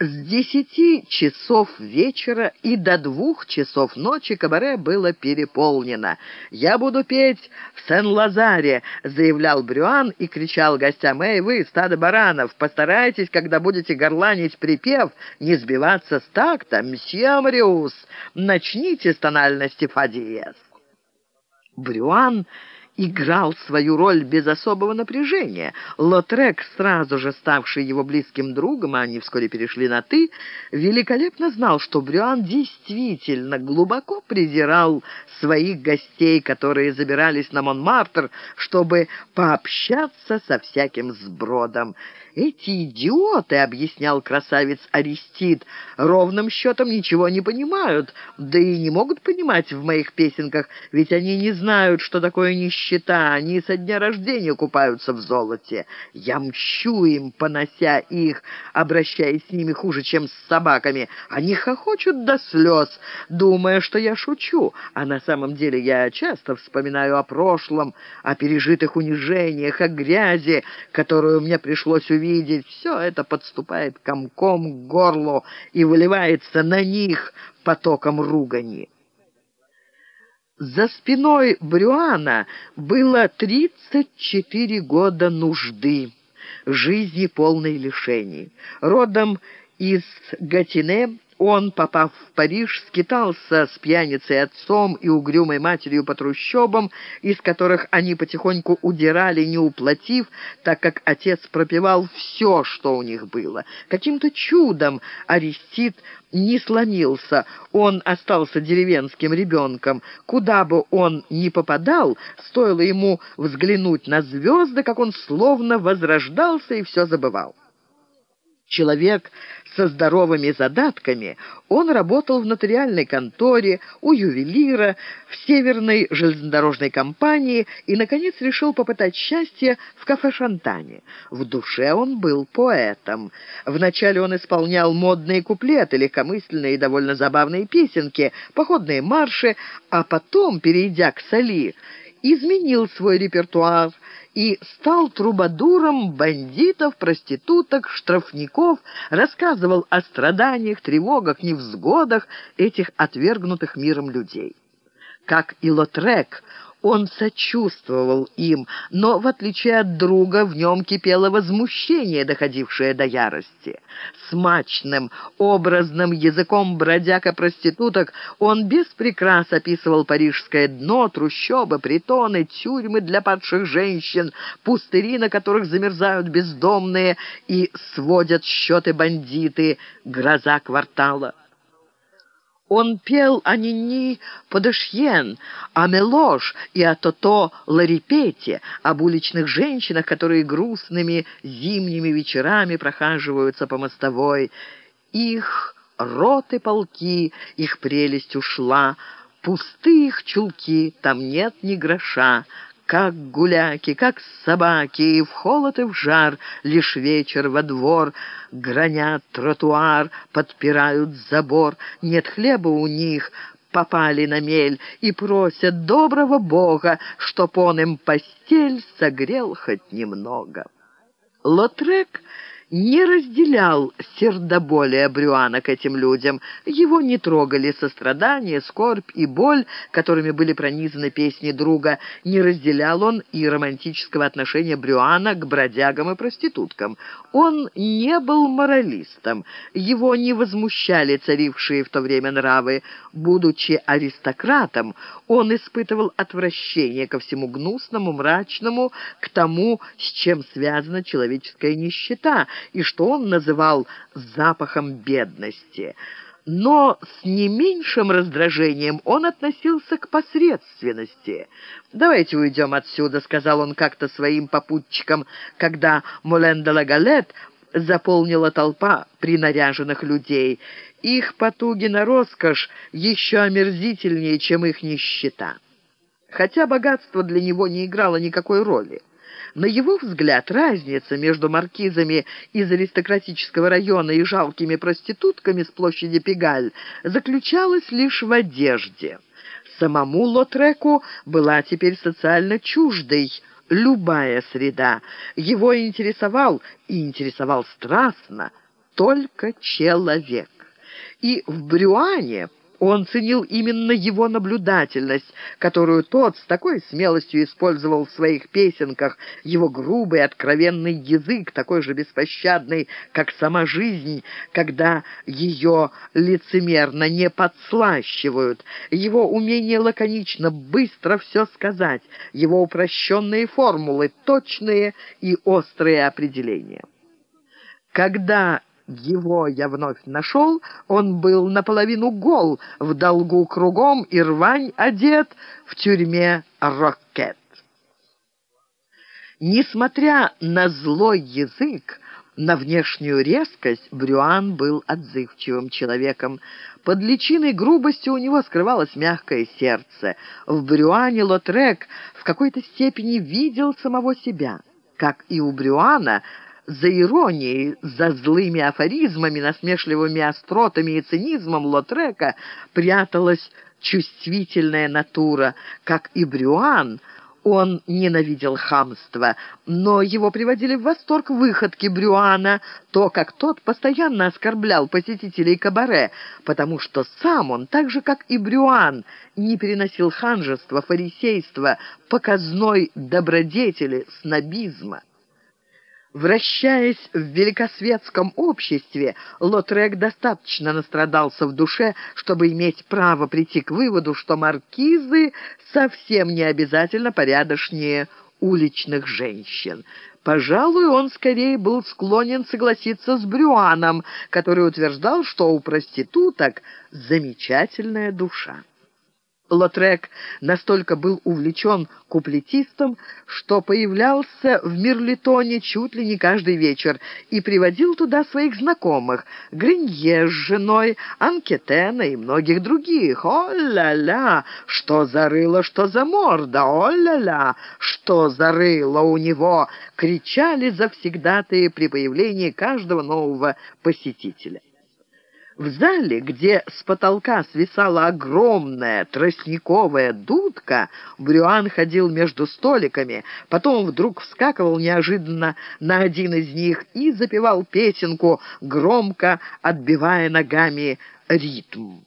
С десяти часов вечера и до двух часов ночи кабаре было переполнено. «Я буду петь в Сен-Лазаре», — заявлял Брюан и кричал гостям. «Эй, вы, стадо баранов, постарайтесь, когда будете горланить припев, не сбиваться с такта. Мсье Мариус, начните с тональности фа диез». Брюан играл свою роль без особого напряжения. Лотрек, сразу же ставший его близким другом, а они вскоре перешли на «ты», великолепно знал, что Брюан действительно глубоко презирал своих гостей, которые забирались на Монмартр, чтобы пообщаться со всяким сбродом. «Эти идиоты», — объяснял красавец Аристид, — «ровным счетом ничего не понимают, да и не могут понимать в моих песенках, ведь они не знают, что такое нищета, они со дня рождения купаются в золоте. Я мщу им, понося их, обращаясь с ними хуже, чем с собаками. Они хохочут до слез, думая, что я шучу, а на самом деле я часто вспоминаю о прошлом, о пережитых унижениях, о грязи, которую мне пришлось увидеть, видеть, все это подступает комком к горлу и выливается на них потоком ругани. За спиной Брюана было 34 года нужды, жизни полной лишений. Родом из Гатине он, попав в Париж, скитался с пьяницей отцом и угрюмой матерью по трущобам, из которых они потихоньку удирали, не уплатив, так как отец пропивал все, что у них было. Каким-то чудом Арестит не сломился, он остался деревенским ребенком. Куда бы он ни попадал, стоило ему взглянуть на звезды, как он словно возрождался и все забывал человек со здоровыми задатками, он работал в нотариальной конторе, у ювелира, в Северной железнодорожной компании и, наконец, решил попытать счастье в кафе «Шантане». В душе он был поэтом. Вначале он исполнял модные куплеты, легкомысленные и довольно забавные песенки, походные марши, а потом, перейдя к соли, изменил свой репертуар и стал трубадуром бандитов, проституток, штрафников, рассказывал о страданиях, тревогах, невзгодах этих отвергнутых миром людей. Как и Лотрек, он сочувствовал им, но, в отличие от друга, в нем кипело возмущение, доходившее до ярости. Смачным, образным языком бродяга-проституток он без прикрас описывал парижское дно, трущобы, притоны, тюрьмы для падших женщин, пустыри, на которых замерзают бездомные и сводят счеты бандиты, гроза квартала. Он пел о Нини Подошьен, о Мелош и о Тото Ларипете, об уличных женщинах, которые грустными зимними вечерами прохаживаются по мостовой. Их роты полки, их прелесть ушла, пустые их чулки, там нет ни гроша, как гуляки, как собаки, и в холод и в жар, лишь вечер во двор, гранят тротуар, подпирают забор, нет хлеба у них, попали на мель и просят доброго Бога, чтоб он им постель согрел хоть немного. Лотрек не разделял сердоболия Брюана к этим людям. Его не трогали сострадание, скорбь и боль, которыми были пронизаны песни друга. Не разделял он и романтического отношения Брюана к бродягам и проституткам. Он не был моралистом. Его не возмущали царившие в то время нравы. Будучи аристократом, он испытывал отвращение ко всему гнусному, мрачному, к тому, с чем связана человеческая нищета – и что он называл «запахом бедности». Но с не меньшим раздражением он относился к посредственности. «Давайте уйдем отсюда», — сказал он как-то своим попутчикам, когда Молен де ла Галет заполнила толпа принаряженных людей. Их потуги на роскошь еще омерзительнее, чем их нищета. Хотя богатство для него не играло никакой роли. На его взгляд, разница между маркизами из аристократического района и жалкими проститутками с площади Пегаль заключалась лишь в одежде. Самому Лотреку была теперь социально чуждой любая среда. Его интересовал и интересовал страстно только человек. И в Брюане он ценил именно его наблюдательность, которую тот с такой смелостью использовал в своих песенках, его грубый, откровенный язык, такой же беспощадный, как сама жизнь, когда ее лицемерно не подслащивают, его умение лаконично, быстро все сказать, его упрощенные формулы, точные и острые определения. Когда его я вновь нашел, он был наполовину гол, в долгу кругом и рвань одет в тюрьме Рокет. Несмотря на злой язык, на внешнюю резкость Брюан был отзывчивым человеком. Под личиной грубости у него скрывалось мягкое сердце. В Брюане Лотрек в какой-то степени видел самого себя. Как и у Брюана, за иронией, за злыми афоризмами, насмешливыми остротами и цинизмом Лотрека пряталась чувствительная натура. Как и Брюан, он ненавидел хамство, но его приводили в восторг выходки Брюана, то, как тот постоянно оскорблял посетителей кабаре, потому что сам он, так же, как и Брюан, не переносил ханжества, фарисейства, показной добродетели, снобизма. Вращаясь в великосветском обществе, Лотрек достаточно настрадался в душе, чтобы иметь право прийти к выводу, что маркизы совсем не обязательно порядочнее уличных женщин. Пожалуй, он скорее был склонен согласиться с Брюаном, который утверждал, что у проституток замечательная душа. Лотрек настолько был увлечен куплетистом, что появлялся в Мирлитоне чуть ли не каждый вечер и приводил туда своих знакомых — Гринье с женой, Анкетена и многих других. О-ля-ля! Что за рыло, что за морда! О-ля-ля! Что за рыло у него! Кричали завсегдатые при появлении каждого нового посетителя. В зале, где с потолка свисала огромная тростниковая дудка, Брюан ходил между столиками, потом вдруг вскакивал неожиданно на один из них и запевал песенку, громко отбивая ногами ритм.